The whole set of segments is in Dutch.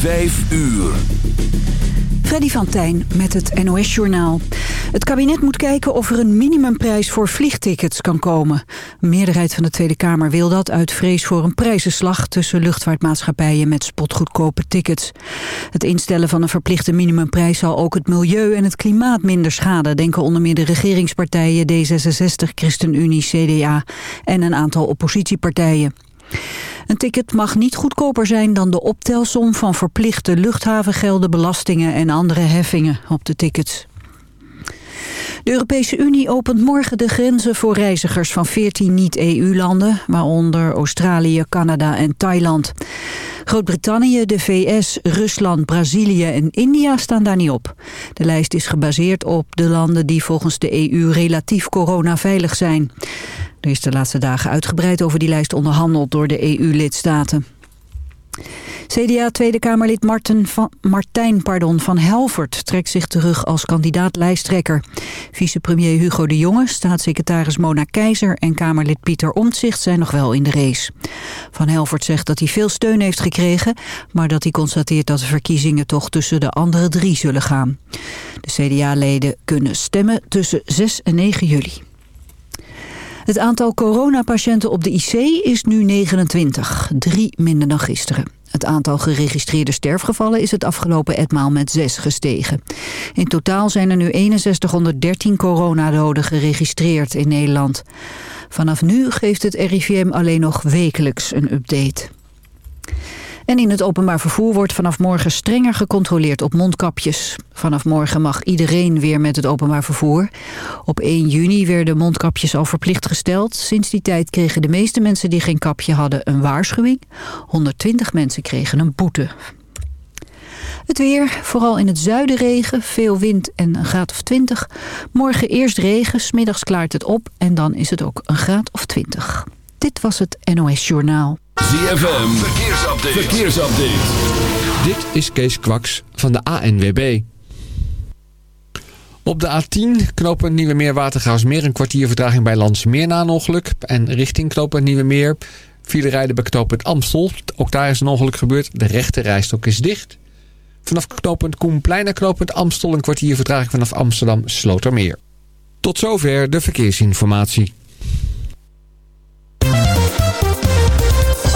5 uur. Freddy van Tijn met het NOS-journaal. Het kabinet moet kijken of er een minimumprijs voor vliegtickets kan komen. Een meerderheid van de Tweede Kamer wil dat uit vrees voor een prijzenslag... tussen luchtvaartmaatschappijen met spotgoedkope tickets. Het instellen van een verplichte minimumprijs zal ook het milieu en het klimaat minder schaden... denken onder meer de regeringspartijen D66, ChristenUnie, CDA en een aantal oppositiepartijen. Een ticket mag niet goedkoper zijn dan de optelsom van verplichte luchthavengelden, belastingen en andere heffingen op de tickets. De Europese Unie opent morgen de grenzen voor reizigers van 14 niet-EU-landen, waaronder Australië, Canada en Thailand. Groot-Brittannië, de VS, Rusland, Brazilië en India staan daar niet op. De lijst is gebaseerd op de landen die volgens de EU relatief coronaveilig zijn. Er is de laatste dagen uitgebreid over die lijst onderhandeld door de EU-lidstaten. CDA Tweede Kamerlid van, Martijn pardon, van Helvert trekt zich terug als kandidaat-lijsttrekker. Vicepremier Hugo de Jonge, staatssecretaris Mona Keizer en Kamerlid Pieter Omtzigt zijn nog wel in de race. Van Helvert zegt dat hij veel steun heeft gekregen, maar dat hij constateert dat de verkiezingen toch tussen de andere drie zullen gaan. De CDA-leden kunnen stemmen tussen 6 en 9 juli. Het aantal coronapatiënten op de IC is nu 29, drie minder dan gisteren. Het aantal geregistreerde sterfgevallen is het afgelopen etmaal met 6 gestegen. In totaal zijn er nu 6113 coronadoden geregistreerd in Nederland. Vanaf nu geeft het RIVM alleen nog wekelijks een update. En in het openbaar vervoer wordt vanaf morgen strenger gecontroleerd op mondkapjes. Vanaf morgen mag iedereen weer met het openbaar vervoer. Op 1 juni werden mondkapjes al verplicht gesteld. Sinds die tijd kregen de meeste mensen die geen kapje hadden een waarschuwing. 120 mensen kregen een boete. Het weer, vooral in het zuiden regen, veel wind en een graad of 20. Morgen eerst regen, smiddags klaart het op en dan is het ook een graad of 20. Dit was het NOS Journaal. ZFM, verkeersupdate. verkeersupdate. Dit is Kees Kwaks van de ANWB. Op de A10 knopen Nieuwe Meer Watergaasmeer een kwartier vertraging bij Landsmeer na een ongeluk. En richting knopen Nieuwe Meer File rijden bij knooppunt Amstel. Ook daar is een ongeluk gebeurd. De rechte rijstok is dicht. Vanaf knooppunt Koenplein naar knooppunt Amstel een kwartier vertraging vanaf Amsterdam Slotermeer. Tot zover de verkeersinformatie.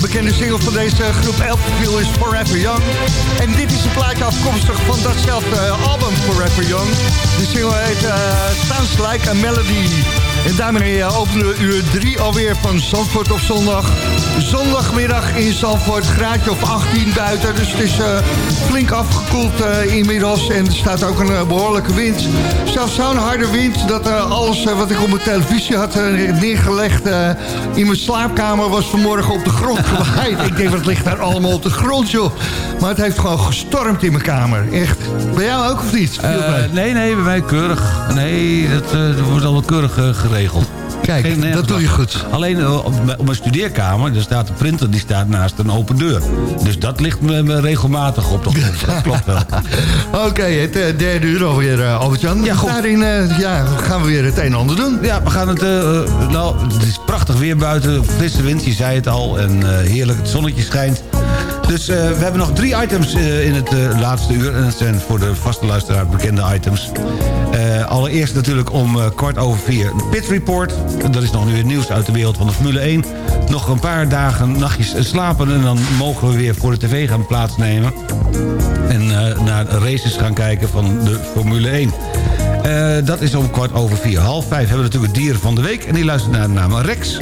Bekende single van deze groep Elfville is Forever Young. En dit is een plaatje afkomstig van datzelfde album Forever Young. De single heet uh, Sounds Like a Melody. En daarmee openen we uur 3 alweer van Zandvoort op zondag. Zondagmiddag in Zandvoort, graadje of 18 buiten. Dus het is uh, flink afgekoeld uh, inmiddels. En er staat ook een uh, behoorlijke wind. Zelfs zo'n harde wind dat alles wat ik op mijn televisie had neergelegd in mijn slaapkamer was vanmorgen op de grond gewaaid. ik denk, wat ligt daar allemaal op de grond, joh? Maar het heeft gewoon gestormd in mijn kamer. Echt. Bij jou ook of niet? nee, nee, bij mij keurig. Nee, dat, wordt allemaal keurig geregeld. Kijk, Geen, dat doe je goed. Alleen uh, op mijn studeerkamer, daar staat de printer die staat naast een open deur. Dus dat ligt me, regelmatig op de grond. Dat klopt wel. Oké, okay, het uh, derde uur alweer, uh, Albert-Jan. Ja, goed. Daarin ja, gaan we weer het een en ander doen. Ja, we gaan het... nou, het is prachtig weer buiten. Frisse wind, je zei het al. En heerlijk, het zonnetje schijnt. Dus uh, we hebben nog drie items in het laatste uur. En dat zijn voor de vaste luisteraar bekende items. Allereerst natuurlijk om kwart over vier Pit Report. Dat is nog nu het nieuws uit de wereld van de Formule 1. Nog een paar dagen nachtjes slapen en dan mogen we weer voor de tv gaan plaatsnemen. En naar races gaan kijken van de Formule 1. Uh, dat is om kwart over vier. Half vijf hebben we natuurlijk het dieren van de week. En die luistert naar de naam Rex.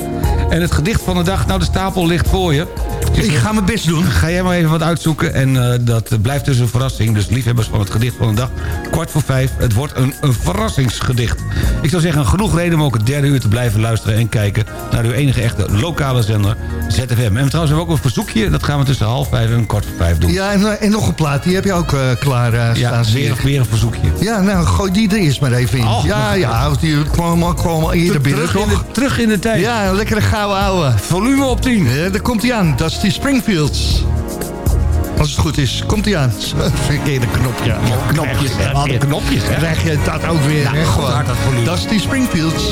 En het gedicht van de dag, nou de stapel ligt voor je. Ik ga mijn best doen. Ga jij maar even wat uitzoeken. En uh, dat blijft dus een verrassing. Dus liefhebbers van het gedicht van de dag. Kwart voor vijf. Het wordt een, een verrassingsgedicht. Ik zou zeggen, genoeg reden om ook het derde uur te blijven luisteren... en kijken naar uw enige echte lokale zender ZFM. En trouwens hebben we ook een verzoekje. Dat gaan we tussen half vijf en kwart voor vijf doen. Ja, en, eh, en nog een plaat. Die heb je ook uh, klaar uh, ja, staan. Weer, weer een verzoekje. Ja, nou, gooi die er eerst maar even in. Oh, ja, ja, die kwam, kwam al eerder binnen, terug in, de, terug in de tijd. Ja, lekkere gouden ouwe. Volume op 10. Ja, daar komt hij aan. Dat is die Springfields. Als het goed is, komt hij aan. Verkeerde knopje. Ja, knopjes, hè. knopjes, hè. Krijg je dat ook weer. Hè, dat is die Springfields.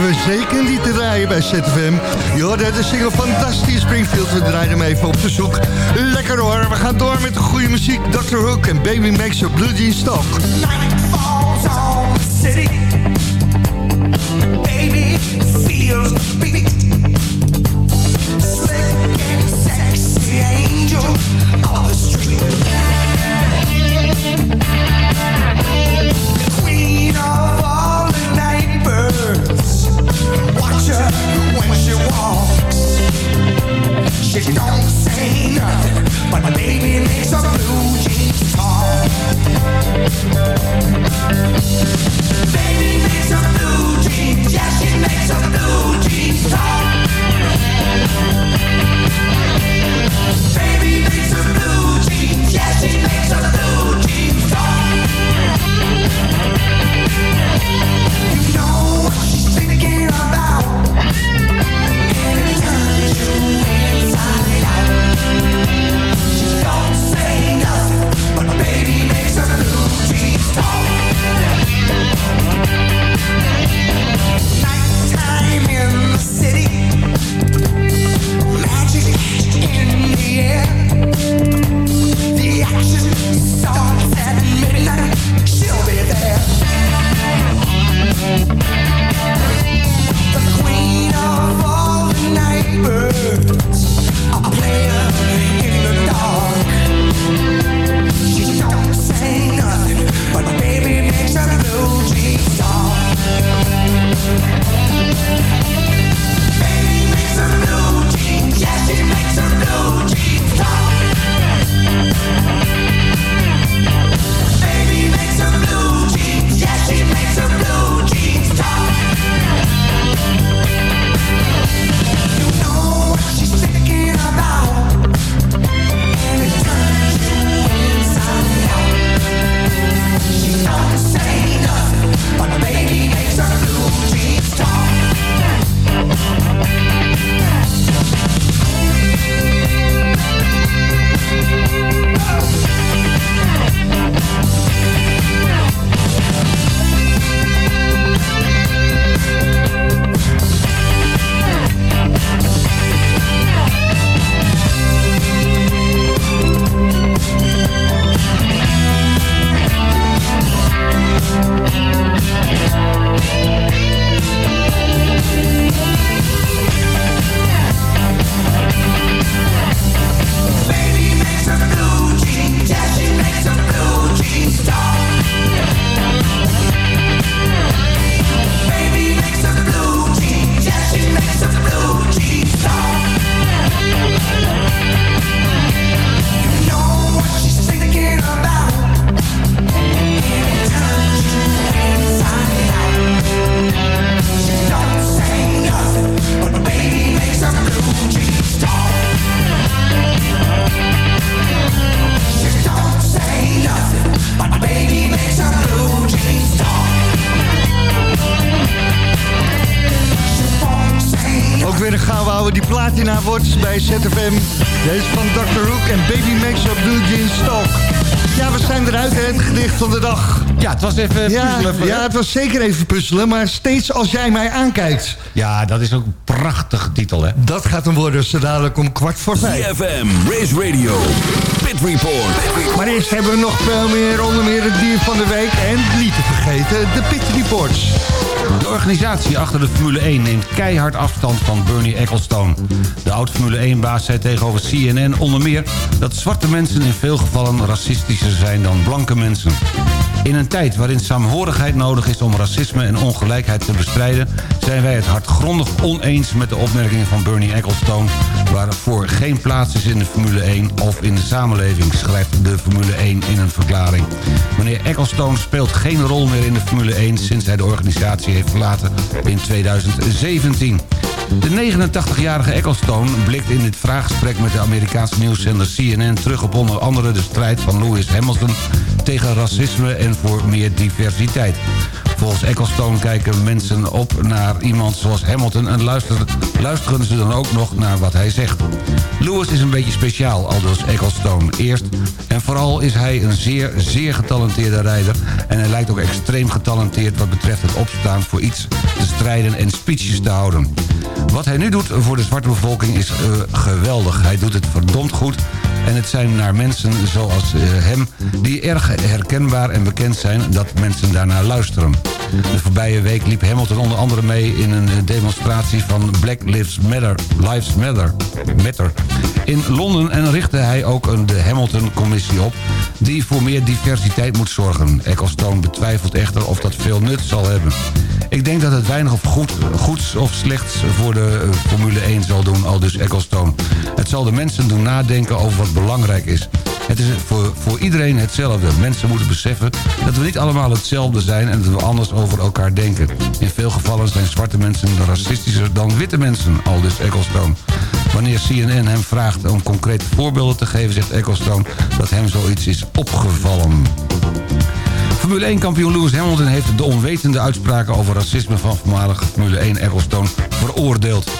We zeker niet te draaien bij ZFM. Hoorde de single van Dusty Springfield. We draaien hem even op verzoek. Lekker hoor. We gaan door met de goede muziek. Dr. Hook en Baby Makes Your Blue Jeans. Night falls on bij was zeker even puzzelen, maar steeds als jij mij aankijkt. Ja, dat is ook een prachtige titel, hè? Dat gaat hem worden, zo dadelijk om kwart voor vijf. CFM, Race Radio, Pit Report. Maar eerst hebben we nog veel meer, onder meer het dier van de week. En niet te vergeten, de Pit Reports. De organisatie achter de Formule 1 neemt keihard afstand van Bernie Ecclestone. De oud-Formule 1-baas zei tegenover CNN onder meer... dat zwarte mensen in veel gevallen racistischer zijn dan blanke mensen. In een tijd waarin saamhorigheid nodig is om racisme en ongelijkheid te bestrijden... zijn wij het hardgrondig oneens met de opmerkingen van Bernie Ecclestone... waarvoor geen plaats is in de Formule 1 of in de samenleving... schrijft de Formule 1 in een verklaring. Meneer Ecclestone speelt geen rol meer in de Formule 1... sinds hij de organisatie heeft verlaten in 2017. De 89-jarige Ecclestone blikt in dit vraaggesprek met de Amerikaanse nieuwszender CNN terug op onder andere de strijd van Lewis Hamilton tegen racisme en voor meer diversiteit. Volgens Ecclestone kijken mensen op naar iemand zoals Hamilton... en luisteren, ze dan ook nog naar wat hij zegt. Lewis is een beetje speciaal, aldus Ecclestone. Eerst en vooral is hij een zeer, zeer getalenteerde rijder... en hij lijkt ook extreem getalenteerd wat betreft het opstaan voor iets te strijden en speeches te houden. Wat hij nu doet voor de zwarte bevolking is uh, geweldig. Hij doet het verdomd goed En het zijn naar mensen zoals eh, hem die erg herkenbaar en bekend zijn dat mensen daarnaar luisteren. De voorbije week liep Hamilton onder andere mee in een demonstratie van Black Lives Matter, Lives Matter, Matter in Londen en richtte hij ook de Hamilton-commissie op die voor meer diversiteit moet zorgen. Ecclestone betwijfelt echter of dat veel nut zal hebben. Ik denk dat het weinig of goed, goeds of slechts voor de eh, Formule 1 zal doen, al dus Ecclestone. Het zal de mensen doen nadenken over wat belangrijk is. Het is voor, voor iedereen hetzelfde. Mensen moeten beseffen dat we niet allemaal hetzelfde zijn... en dat we anders over elkaar denken. In veel gevallen zijn zwarte mensen racistischer dan witte mensen, al dus Ecclestone. Wanneer CNN hem vraagt om concrete voorbeelden te geven... zegt Ecclestone dat hem zoiets is opgevallen. Formule 1-kampioen Lewis Hamilton heeft de onwetende uitspraken over racisme van voormalige Formule 1 Ecclestone veroordeeld.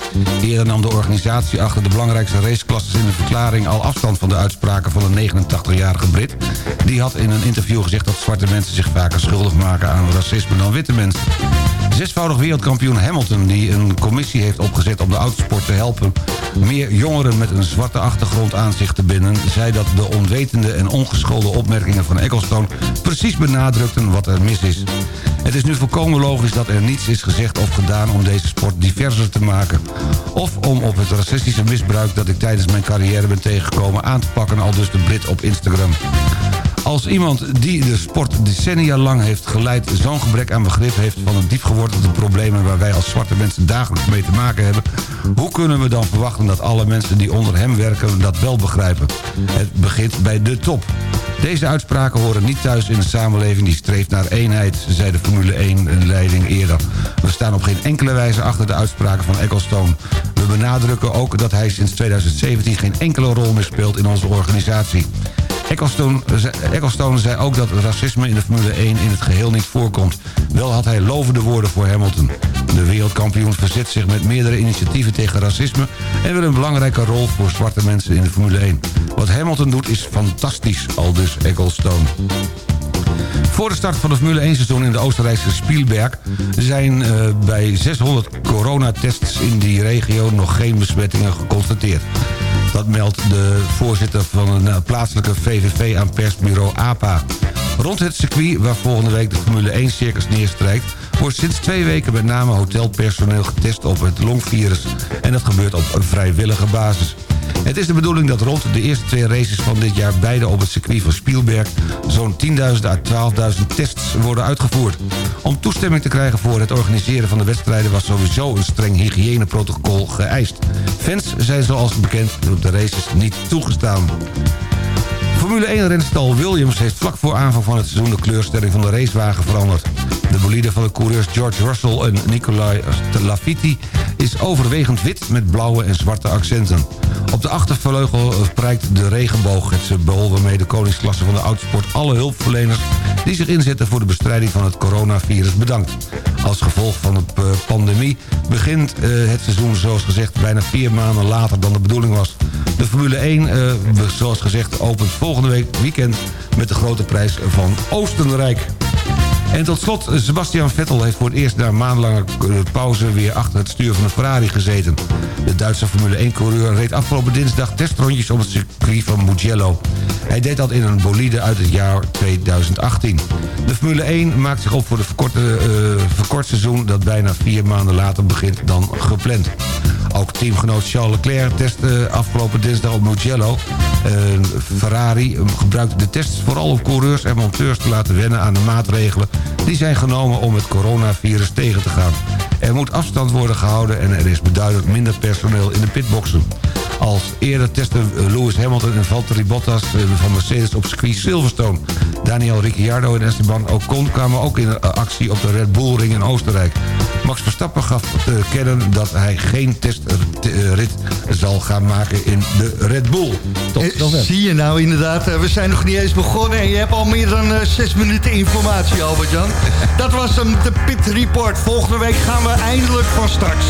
Eerder nam de organisatie achter de belangrijkste raceklasses in de verklaring al afstand van de uitspraken van de 89-jarige Brit. Die had in een interview gezegd dat zwarte mensen zich vaker schuldig maken aan racisme dan witte mensen. Zesvoudig wereldkampioen Hamilton, die een commissie heeft opgezet om de autosport te helpen... meer jongeren met een zwarte achtergrond aan zich te binden... zei dat de onwetende en ongeschoolde opmerkingen van Ecclestone... precies wat er mis is. Het is nu volkomen logisch dat er niets is gezegd of gedaan om deze sport diverser te maken. Of om op het racistische misbruik dat ik tijdens mijn carrière ben tegengekomen aan te pakken, al dus de Brit op Instagram. Als iemand die de sport decennia lang heeft geleid... zo'n gebrek aan begrip heeft van de diepgewortelde problemen... waar wij als zwarte mensen dagelijks mee te maken hebben... hoe kunnen we dan verwachten dat alle mensen die onder hem werken dat wel begrijpen? Het begint bij de top. Deze uitspraken horen niet thuis in een samenleving die streeft naar eenheid... zei de Formule 1-leiding eerder. We staan op geen enkele wijze achter de uitspraken van Ecclestone. We benadrukken ook dat hij sinds 2017 geen enkele rol meer speelt in onze organisatie. Ecclestone, zei ook dat racisme in de Formule 1 in het geheel niet voorkomt. Wel had hij lovende woorden voor Hamilton. De wereldkampioen verzet zich met meerdere initiatieven tegen racisme... en wil een belangrijke rol voor zwarte mensen in de Formule 1. Wat Hamilton doet is fantastisch, al dus Ecclestone. Voor de start van het Formule 1 seizoen in de Oostenrijkse Spielberg... zijn uh, bij 600 coronatests in die regio nog geen besmettingen geconstateerd. Dat meldt de voorzitter van een eh, plaatselijke VVV aan persbureau APA. Rond het circuit waar volgende week de Formule 1 circus neerstrijkt... wordt sinds twee weken met name hotelpersoneel getest op het longvirus. En dat gebeurt op vrijwillige basis. Het is de bedoeling dat rond de eerste twee races van dit jaar... beide op het circuit van Spielberg... zo'n 10.000 à 12.000 tests worden uitgevoerd. Om toestemming te krijgen voor het organiseren van de wedstrijden... was sowieso een streng hygiëneprotocol geëist. Fans zijn zoals bekend op de races niet toegestaan. Formule 1-renstal Williams heeft vlak voor aanvang van het seizoen... de kleurstelling van de racewagen veranderd. De bolide van de coureurs George Russell en Nicolai Lafitti... is overwegend wit met blauwe en zwarte accenten. Op de achtervleugel prijkt de regenboog het symbool... waarmee de koningsklasse van de autosport alle hulpverleners... die zich inzetten voor de bestrijding van het coronavirus bedankt. Als gevolg van de eh, pandemie begint eh, het seizoen zoals gezegd... bijna vier maanden later dan de bedoeling was. De Formule 1, uh, eh, zoals gezegd, opent volgende week weekend... met de grote prijs van Oostenrijk. En tot slot, Sebastian Vettel heeft voor het eerst na maandenlange pauze... weer achter het stuur van een Ferrari gezeten. De Duitse Formule 1-coureur reed afgelopen dinsdag testrondjes op het circuit van Mugello. Hij deed dat in een bolide uit het jaar 2018. De Formule 1 maakt zich op voor de verkorte, uh, verkort seizoen... dat bijna vier maanden later begint dan gepland. Ook teamgenoot Charles Leclerc testte afgelopen dinsdag op Mugello. Uh, Ferrari gebruikte de tests vooral om coureurs en monteurs te laten wennen aan de maatregelen... die zijn genomen om het coronavirus tegen te gaan. Er moet afstand worden gehouden en er is beduidend minder personeel in de pitboxen. Als eerder testen Lewis Hamilton en Valtteri Bottas eh, van Mercedes op circuit Silverstone. Daniel Ricciardo en Esteban Ocon kwamen ook in actie op de Red Bull Ring in Oostenrijk. Max Verstappen gaf te kennen dat hij geen testrit zal gaan maken in de Red Bull. Tot eh, Zie je nou inderdaad, eh, we zijn nog niet eens begonnen... en je hebt al meer dan zes minuten informatie, Albert-Jan. Dat was hem, de Pit Report. Volgende week gaan we eindelijk van start.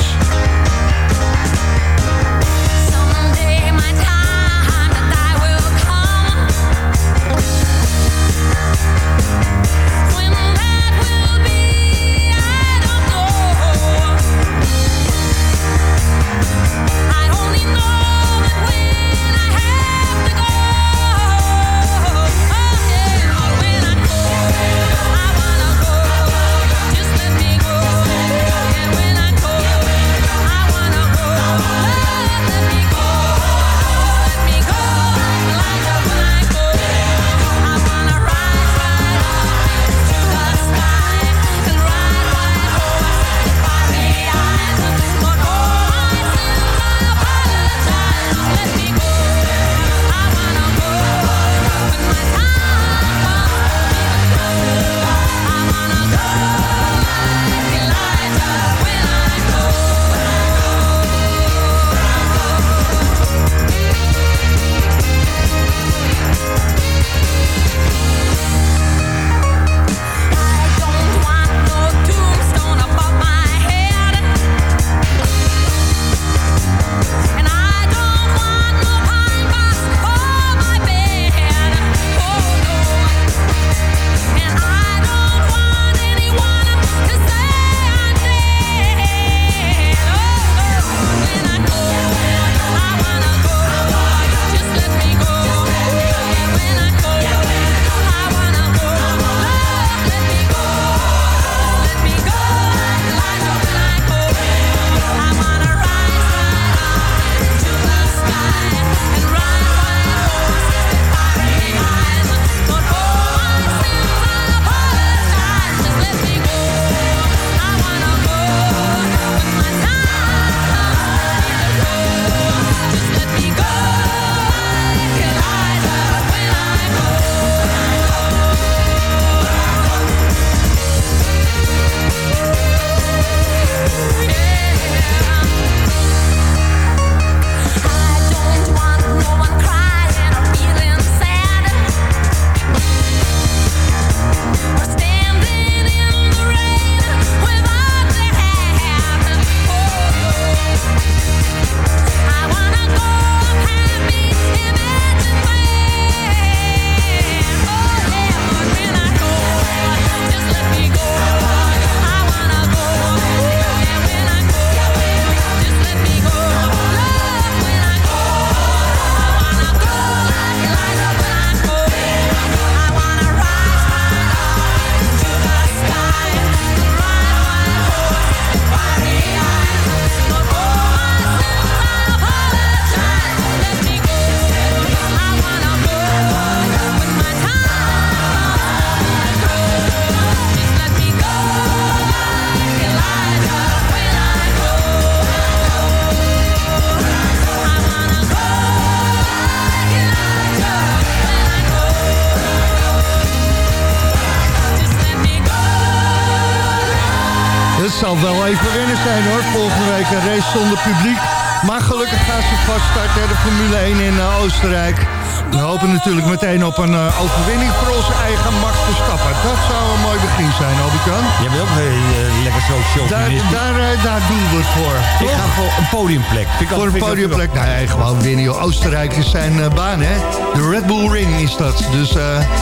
Zal wel even wennen zijn hoor. Volgende week een race zonder publiek. Maar gelukkig gaan ze vast starten de Formule 1 in uh, Oostenrijk. We hopen natuurlijk meteen op een uh, overwinning voor onze eigen Max Verstappen. Dat zou een mooi begin zijn, Albert-Jan. Jij bent ook een uh, lekker zo show. Daar, daar, daar, doen we het voor. Ik ga voor een podiumplek. voor een podiumplek? Nee, gewoon winnen. Joh. Oostenrijk is zijn baan, hè. De Red Bull Ring is dat. Dus,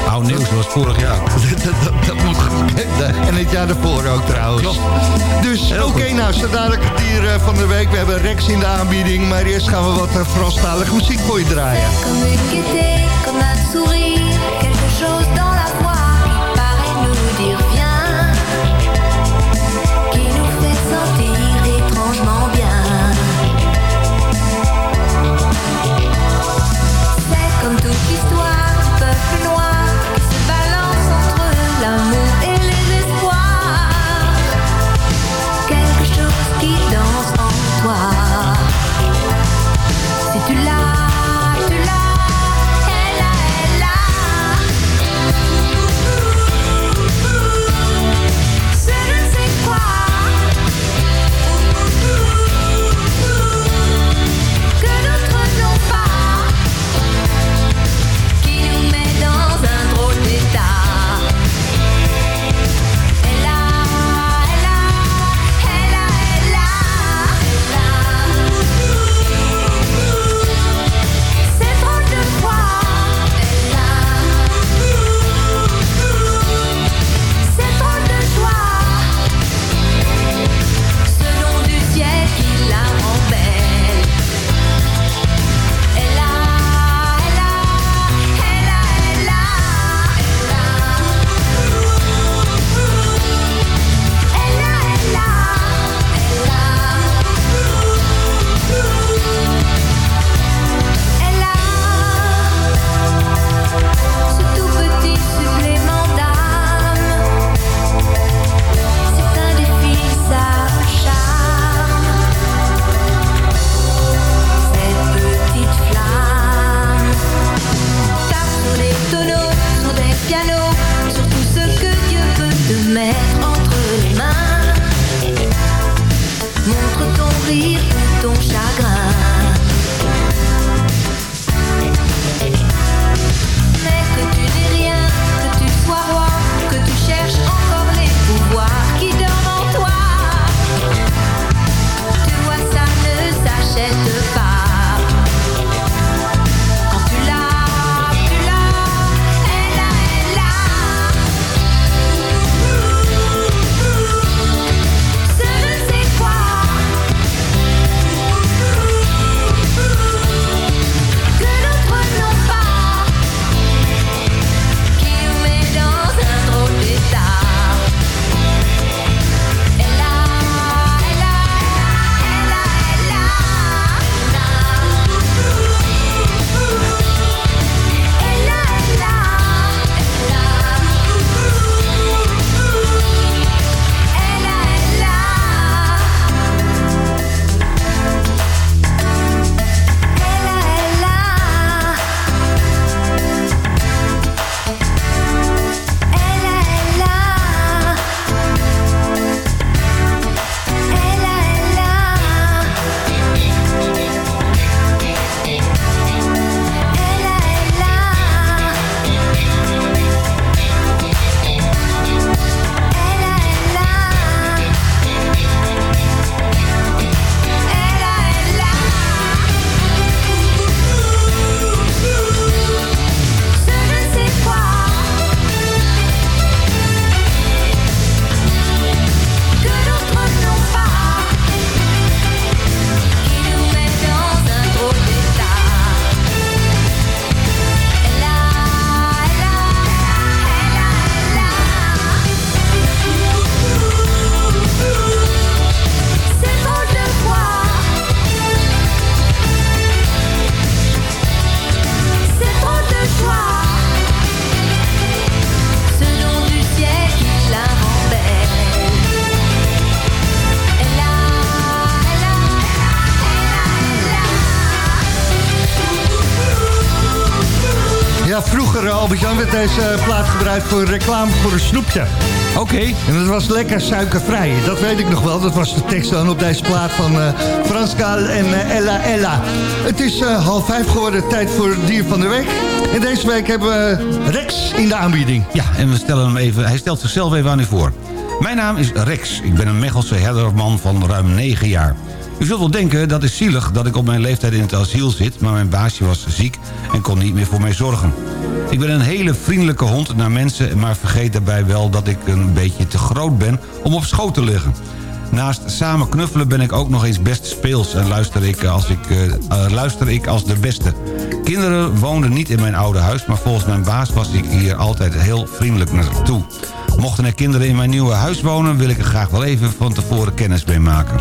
Oud nieuws, dat was vorig jaar. dat, dat, dat, moet En het jaar daarvoor ook trouwens. Klopt. Dus oké, okay, nou, zo dadelijk het dier van de week. We hebben Rex in de aanbieding. Maar eerst gaan we wat uh, Franstalige muziek voor je draaien. Comme un sourire, Albert-Jan, werd deze plaat gebruikt voor reclame voor een snoepje. Oké. En dat was lekker suikervrij. Dat weet ik nog wel. Dat was de tekst dan op deze plaat van eh Frans Gaal en eh, Ella Ella. Het is eh, half vijf geworden, tijd voor het dier van de week. En deze week hebben we Rex in de aanbieding. Ja, en we stellen hem even, hij stelt zichzelf even aan u voor. Mijn naam is Rex. Ik ben een Mechelse herderman van ruim 9 jaar. U zult wel denken dat is zielig dat ik op mijn leeftijd in het asiel zit... maar mijn baasje was ziek en kon niet meer voor mij zorgen. Ik ben een hele vriendelijke hond naar mensen... maar vergeet daarbij wel dat ik een beetje te groot ben om op schoot te liggen. Naast samen knuffelen ben ik ook nog eens best speels... en luister ik als, ik, eh, eh, luister ik als de beste. Kinderen woonden niet in mijn oude huis... maar volgens mijn baas was ik hier altijd heel vriendelijk naartoe. Mochten er kinderen in mijn nieuwe huis wonen... wil ik er graag wel even van tevoren kennis mee maken.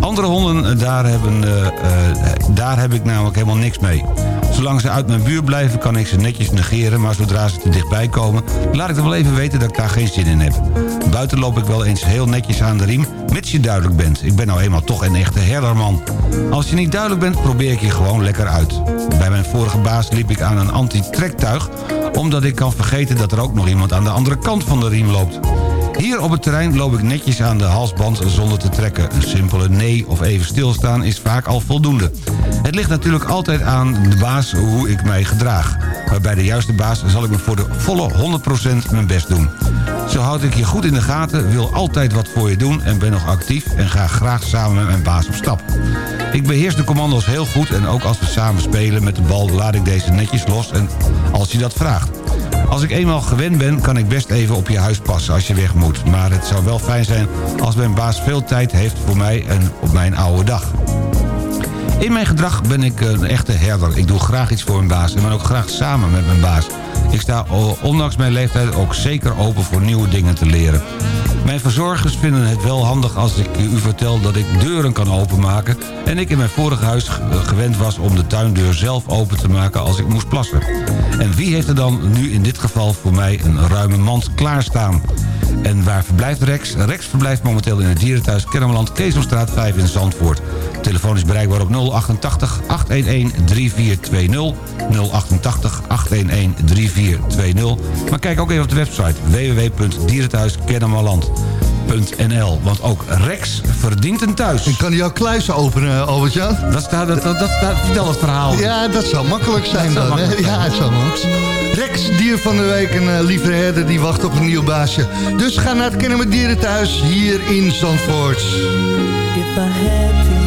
Andere honden, eh, daar, hebben, eh, eh, daar heb ik namelijk helemaal niks mee. Zolang ze uit mijn buurt blijven kan ik ze netjes negeren... maar zodra ze te dichtbij komen... laat ik er wel even weten dat ik daar geen zin in heb. Buiten loop ik wel eens heel netjes aan de riem... mits je duidelijk bent. Ik ben nou eenmaal toch een echte herderman. Als je niet duidelijk bent, probeer ik je gewoon lekker uit. Bij mijn vorige baas liep ik aan een anti-trektuig... omdat ik kan vergeten dat er ook nog iemand aan de andere kant van de riem loopt. Hier op het terrein loop ik netjes aan de halsband zonder te trekken. Een simpele nee of even stilstaan is vaak al voldoende. Het ligt natuurlijk altijd aan de baas hoe ik mij gedraag. Maar bij de juiste baas zal ik me voor de volle 100% mijn best doen. Zo houd ik je goed in de gaten, wil altijd wat voor je doen en ben nog actief... en ga graag samen met mijn baas op stap. Ik beheers de commando's heel goed en ook als we samen spelen met de bal... laat ik deze netjes los en als je dat vraagt. Als ik eenmaal gewend ben, kan ik best even op je huis passen als je weg moet. Maar het zou wel fijn zijn als mijn baas veel tijd heeft voor mij en op mijn oude dag. In mijn gedrag ben ik een echte herder. Ik doe graag iets voor mijn baas en ben ook graag samen met mijn baas. Ik sta ondanks mijn leeftijd ook zeker open voor nieuwe dingen te leren. Mijn verzorgers vinden het wel handig als ik u vertel dat ik deuren kan openmaken... en ik in mijn vorige huis ge- gewend was om de tuindeur zelf open te maken als ik moest plassen. En wie heeft er dan nu in dit geval voor mij een ruime mand klaarstaan? En waar verblijft Rex? Rex verblijft momenteel in het dierenthuis Kennemerland, Keesomstraat 5 in Zandvoort. Telefoon is bereikbaar op 088 811 3420. 088 811 3420. Maar kijk ook even op de website www.dierenthuiskennemerland.nl Want ook Rex verdient een thuis. Ik kan jouw kluizen openen, Albert-Jan. Dat staat, dat, dat, dat staat, vertel het verhaal. Ja, dat zou makkelijk zijn dan. Ja, het zou makkelijk Rex, dier van de week, een uh, lieve herder, die wacht op een nieuw baasje. Dus ga naar het Kennen met Dieren thuis, hier in Zandvoort. If I had to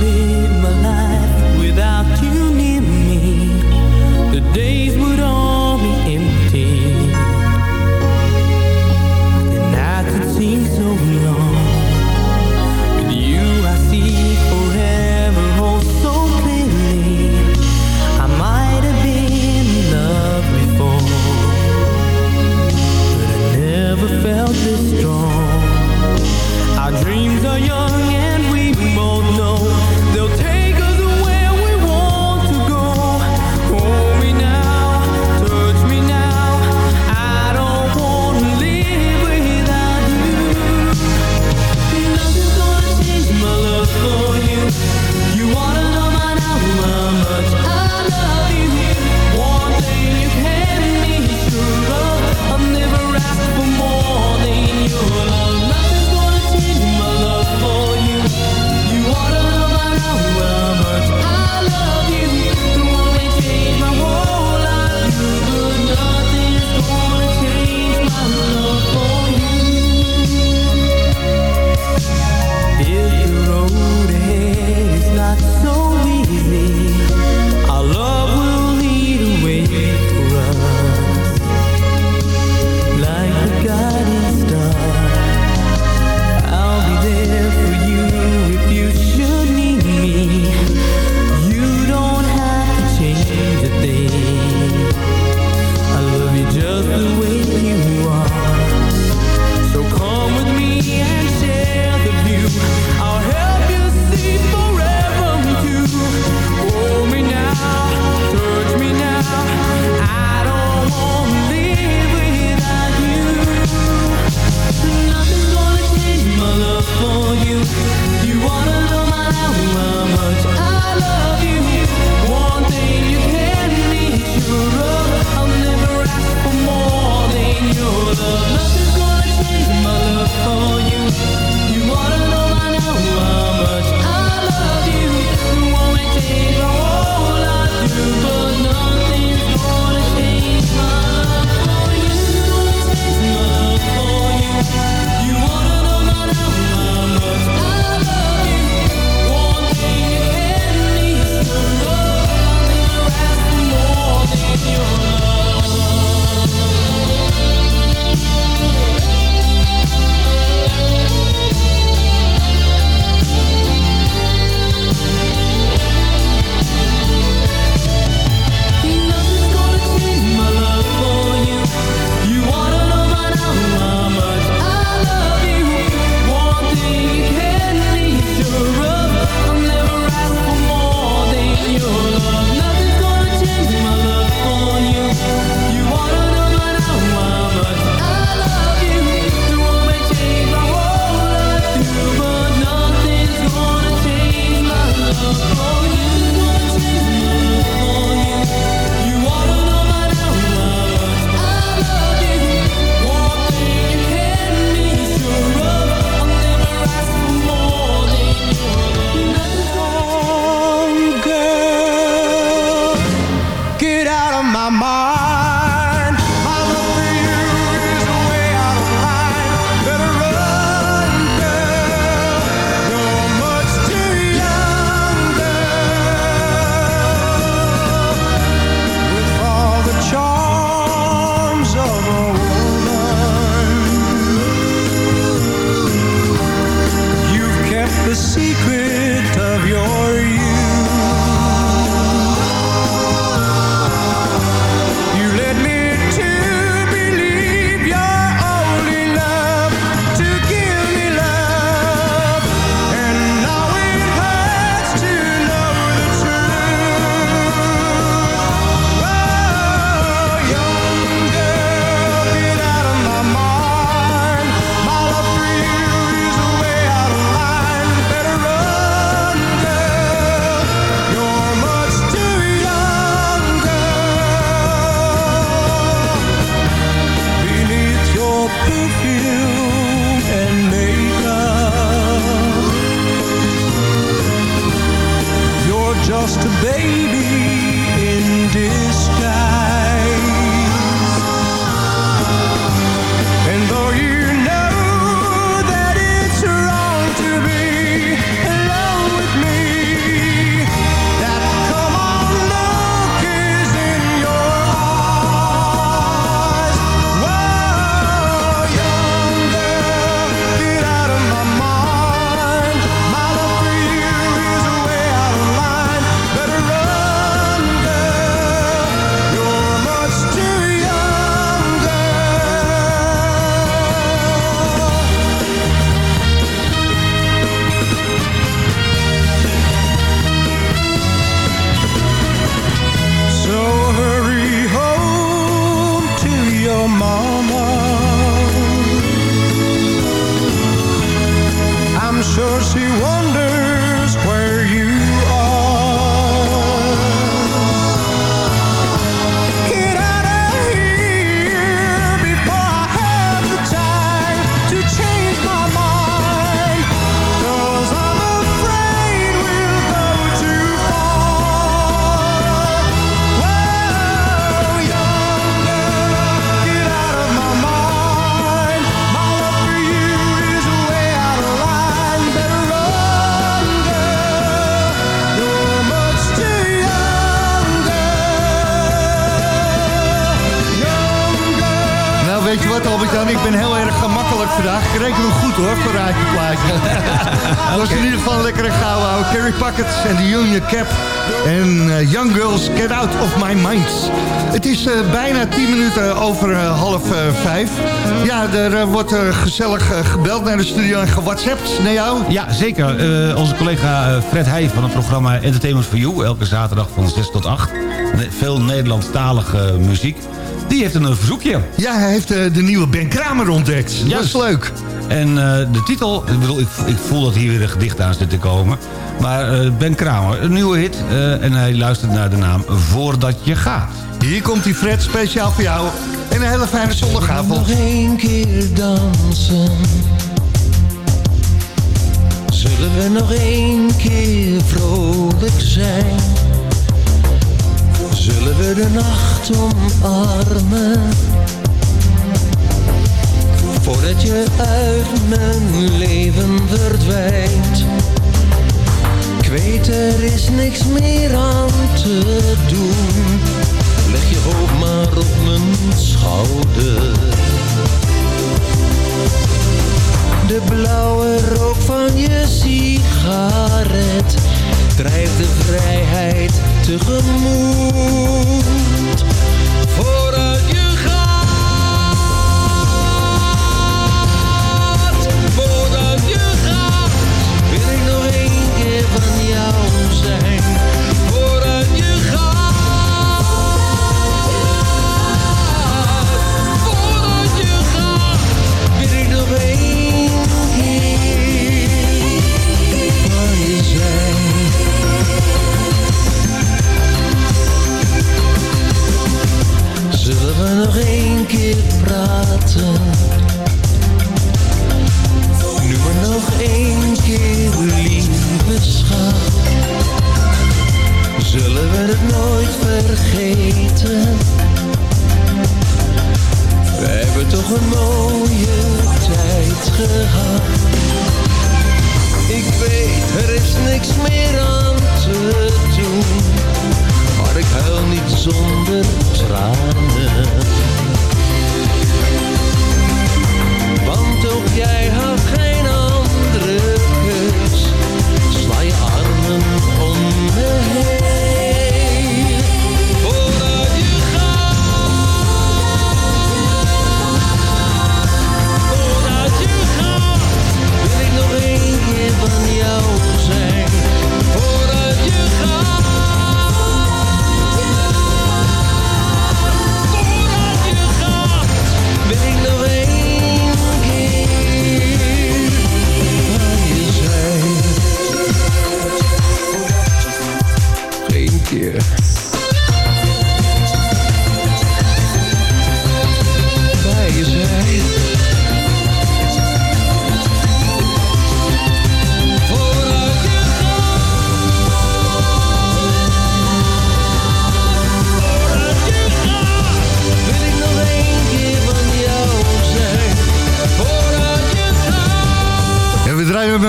Ik ben heel erg gemakkelijk vandaag. Ik reken goed, hoor, voor Raadje Plaatje. Dat was in ieder geval een lekkere gauw houden. Carrie Packets en de Union Cap. En eh, Young Girls, Get Out of My Mind. Het is eh, bijna 10 minuten over eh, half vijf. Ja, er wordt gezellig gebeld naar de studio en gewhatsappt naar jou. Ja, zeker. Onze collega Fred Heij van het programma Entertainment for You... elke zaterdag van 6 tot 8. Ne- Veel Nederlandstalige muziek. Die heeft een eh, verzoekje. Ja, hij heeft eh, de nieuwe Ben Kramer ontdekt. Dat is leuk. En eh, de titel, ik bedoel, ik, ik voel dat hier weer een gedicht aan zit te komen. Maar eh, Ben Kramer, een nieuwe hit. eh, en hij luistert naar de naam Voordat je gaat. Hier komt die Fred, speciaal voor jou. En een hele fijne zondagavond. Nog één keer dansen. Zullen we nog één keer vrolijk zijn? Zullen we de nacht omarmen? Voordat je uit mijn leven verdwijnt. Ik weet er is niks meer aan te doen. Leg je hoofd maar op mijn schouder. De blauwe rook van je sigaret drijft de vrijheid tegemoet.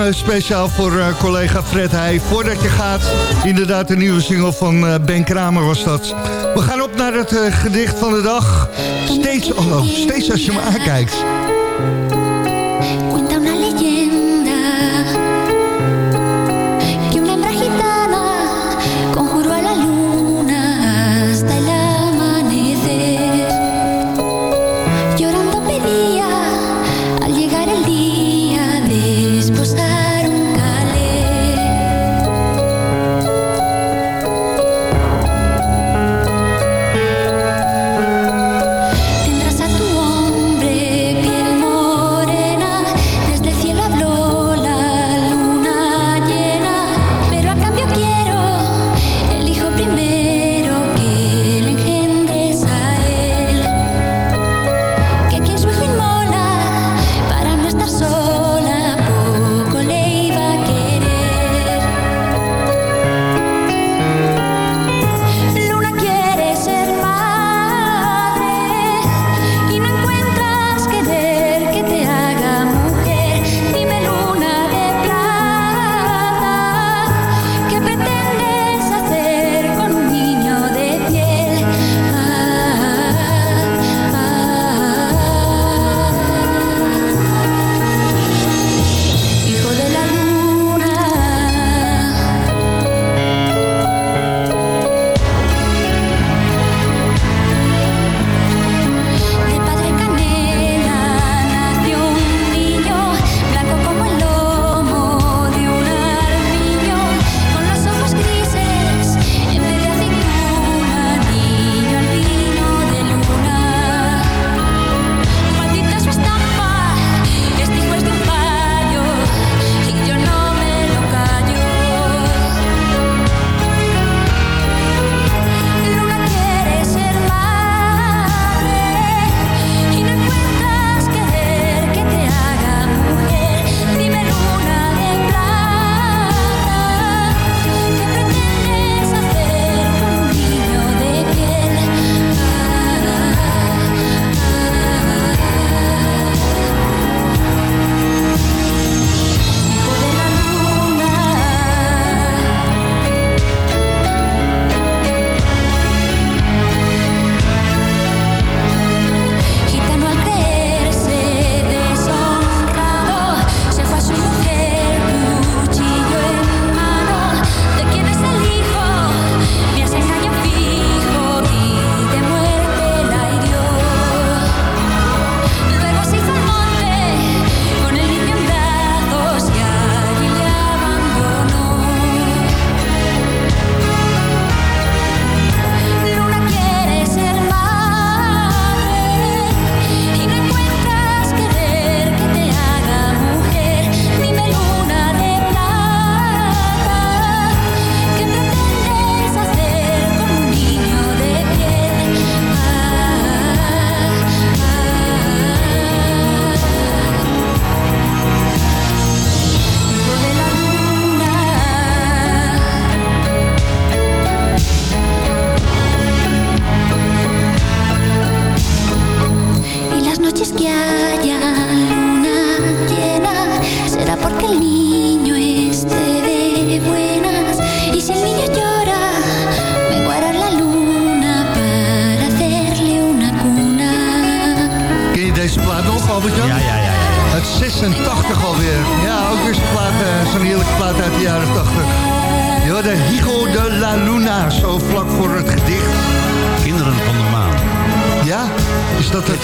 Eh, speciaal voor eh, collega Fred Heij. Voordat je gaat, inderdaad de nieuwe single van eh, Ben Kramer was dat. We gaan op naar het gedicht van de dag. Steeds, oh, steeds als je me aankijkt.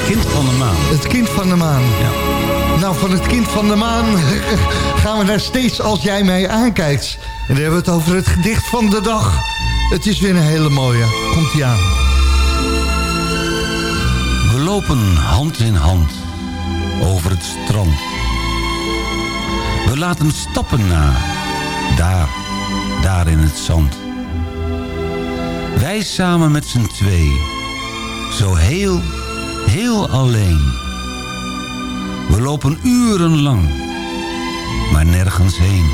Kind van de maan. het kind van de maan? Ja. Nou, van het kind van de maan gaan we naar steeds als jij mij aankijkt. En dan hebben we het over het gedicht van de dag. Het is weer een hele mooie. Komt-ie aan. We lopen hand in hand over het strand. We laten stappen na, daar, daar in het zand. Wij samen met z'n twee, zo heel, heel alleen. We lopen urenlang, maar nergens heen.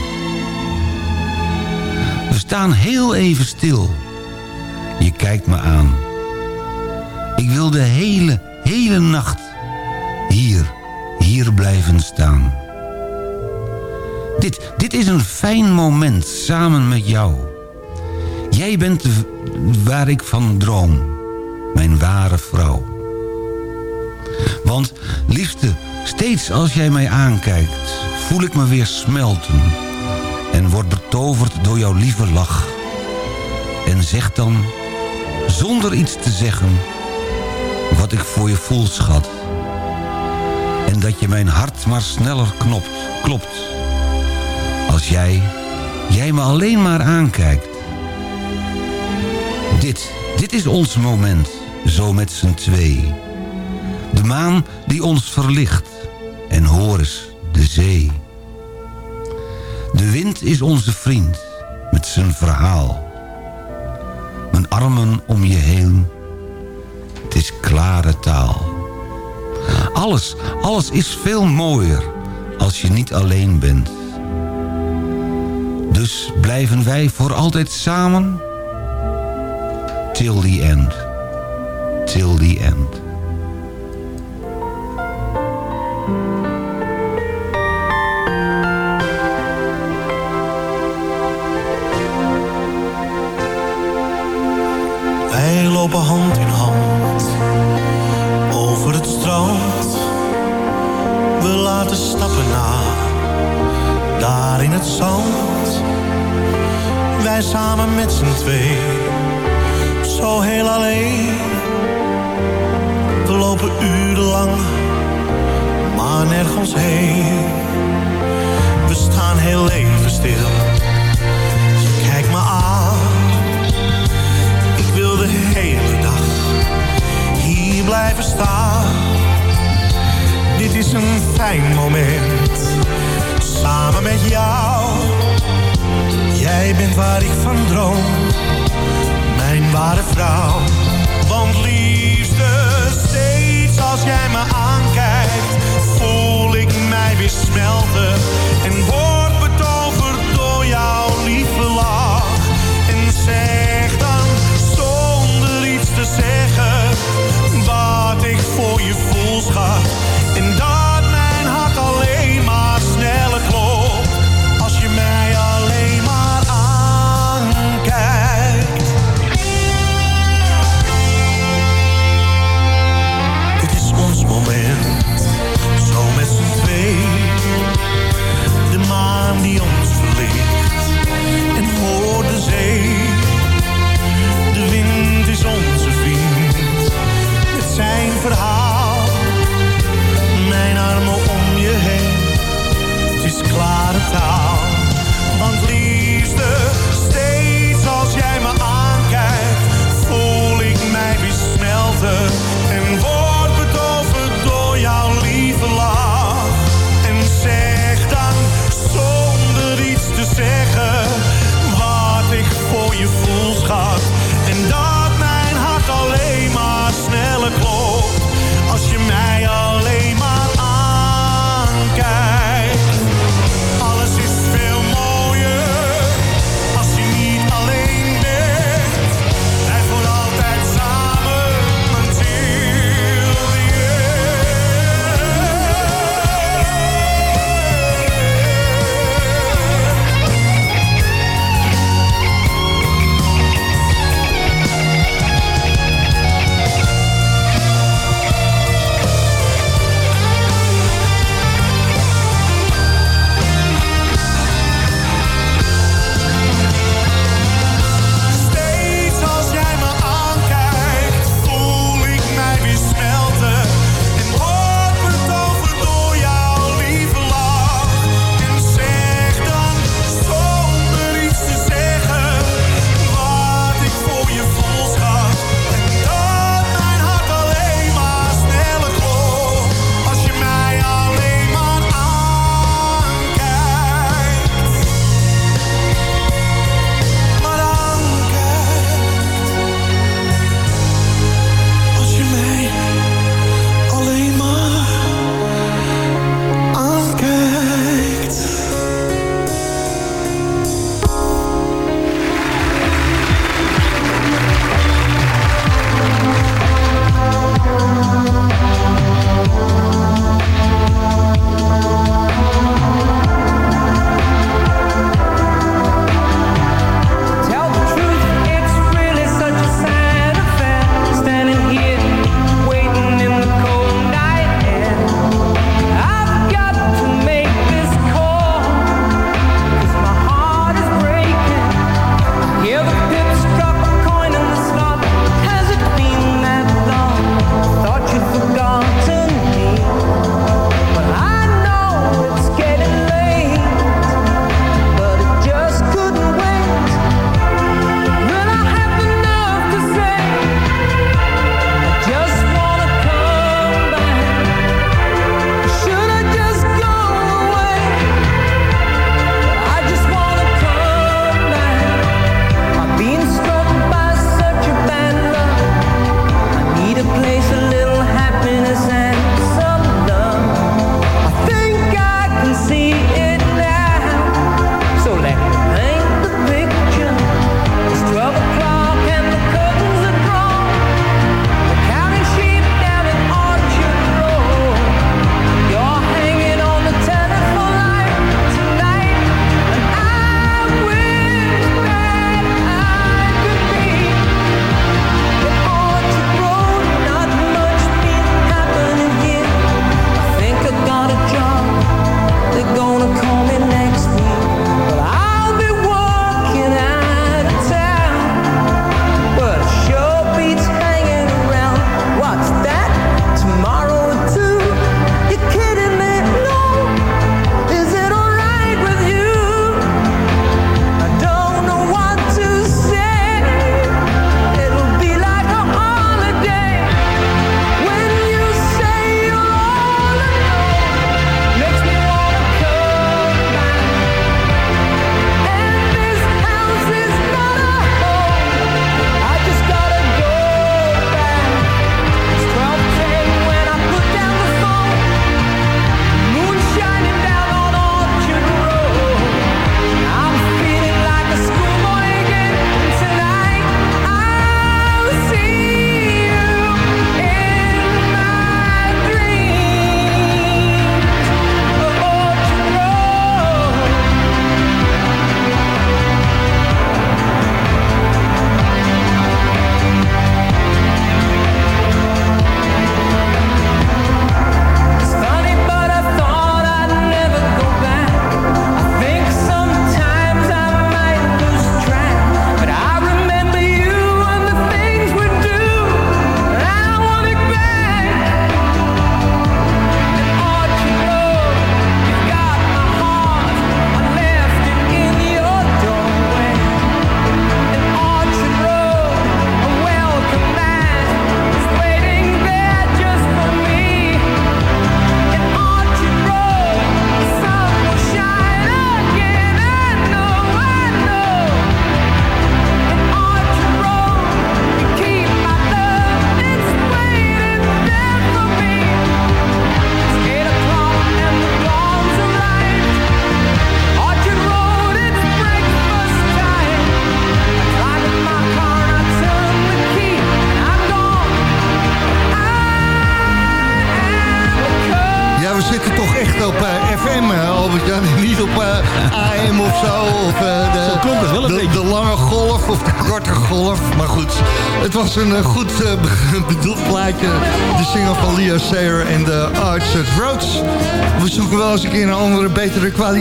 We staan heel even stil. Je kijkt me aan. Ik wil de hele, hele nacht hier, hier blijven staan. Dit, dit is een fijn moment samen met jou. Jij bent waar ik van droom, mijn ware vrouw. Want liefste, steeds als jij mij aankijkt, voel ik me weer smelten. En word betoverd door jouw lieve lach. En zeg dan, zonder iets te zeggen wat ik voor je voel, schat. En dat je mijn hart maar sneller knopt, klopt. Als jij, jij me alleen maar aankijkt. Dit, dit is ons moment, zo met z'n twee. De maan die ons verlicht. En hoor de zee. De wind is onze vriend, met zijn verhaal. Mijn armen om je heen het is klare taal. Alles, alles is veel mooier als je niet alleen bent. Dus blijven wij voor altijd samen? Till the end. Till the end. Samen met z'n twee, zo heel alleen. We lopen urenlang, maar nergens heen. We staan heel even stil, je kijkt me aan. Ik wil de hele dag hier blijven staan. Dit is een fijn moment, samen met jou. Jij bent waar ik van droom, mijn ware vrouw. Want liefste, steeds als jij me aankijkt, voel ik mij weer smelten. En word betoverd door jouw lieve lach.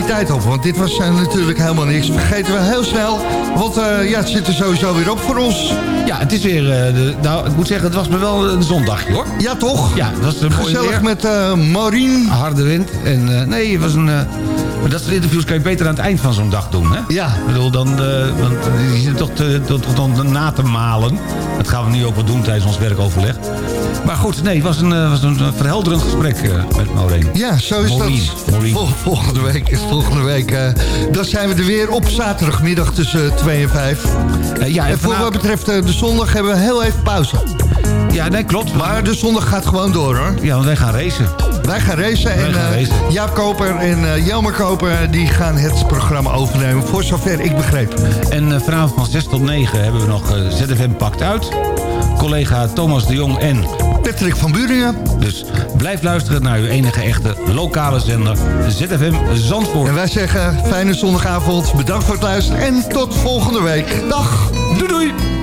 Kwaliteit op. Want dit was eh, natuurlijk helemaal niks. Vergeten we heel snel. Want eh, ja, het zit er sowieso weer op voor ons. Ja, het is weer... eh, de, nou, ik moet zeggen, het was me wel een zondagje, hoor. Ja, toch? Ja, het was een Gezellig met Maureen. Harde wind. En nee, het was een... maar dat soort interviews kan je beter aan het eind van zo'n dag doen, hè? Ja. Ik bedoel, dan, eh, want die zitten toch te, tot, tot, na te malen. Dat gaan we nu ook wel doen tijdens ons werkoverleg. Maar goed, nee, het was een, eh, was een verhelderend gesprek eh, met Maureen. Ja, zo is Maureen, dat. Maureen. Vol- volgende week is volgende week. eh, dan zijn we er weer op zaterdagmiddag tussen 2 en 5. Eh, ja, En en voor wat betreft de zondag hebben we heel even pauze. Ja, nee, klopt. Maar de zondag gaat gewoon door hoor. Ja, want wij gaan racen. Wij gaan racen Wij en gaan eh, racen. Jaap Koper en eh, Jelmer Koper die gaan het programma overnemen. Voor zover ik begreep. En eh, vanavond van 6 tot 9 hebben we nog eh, ZFM Pakt Uit. Collega Thomas de Jong en... Patrick van Buringen. Dus blijf luisteren naar uw enige echte lokale zender ZFM Zandvoort. En wij zeggen fijne zondagavond. Bedankt voor het luisteren en tot volgende week. Dag. Doei doei!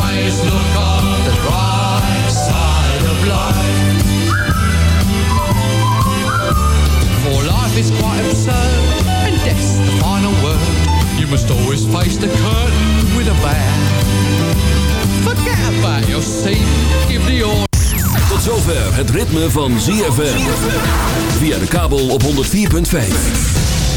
Always look on the bright side of life. For life is quite absurd, and death's the final word. You must always face the curtain with a bow. Forget about your seat, give the order. Tot zover het ritme van ZFM. Via de kabel op 104.5.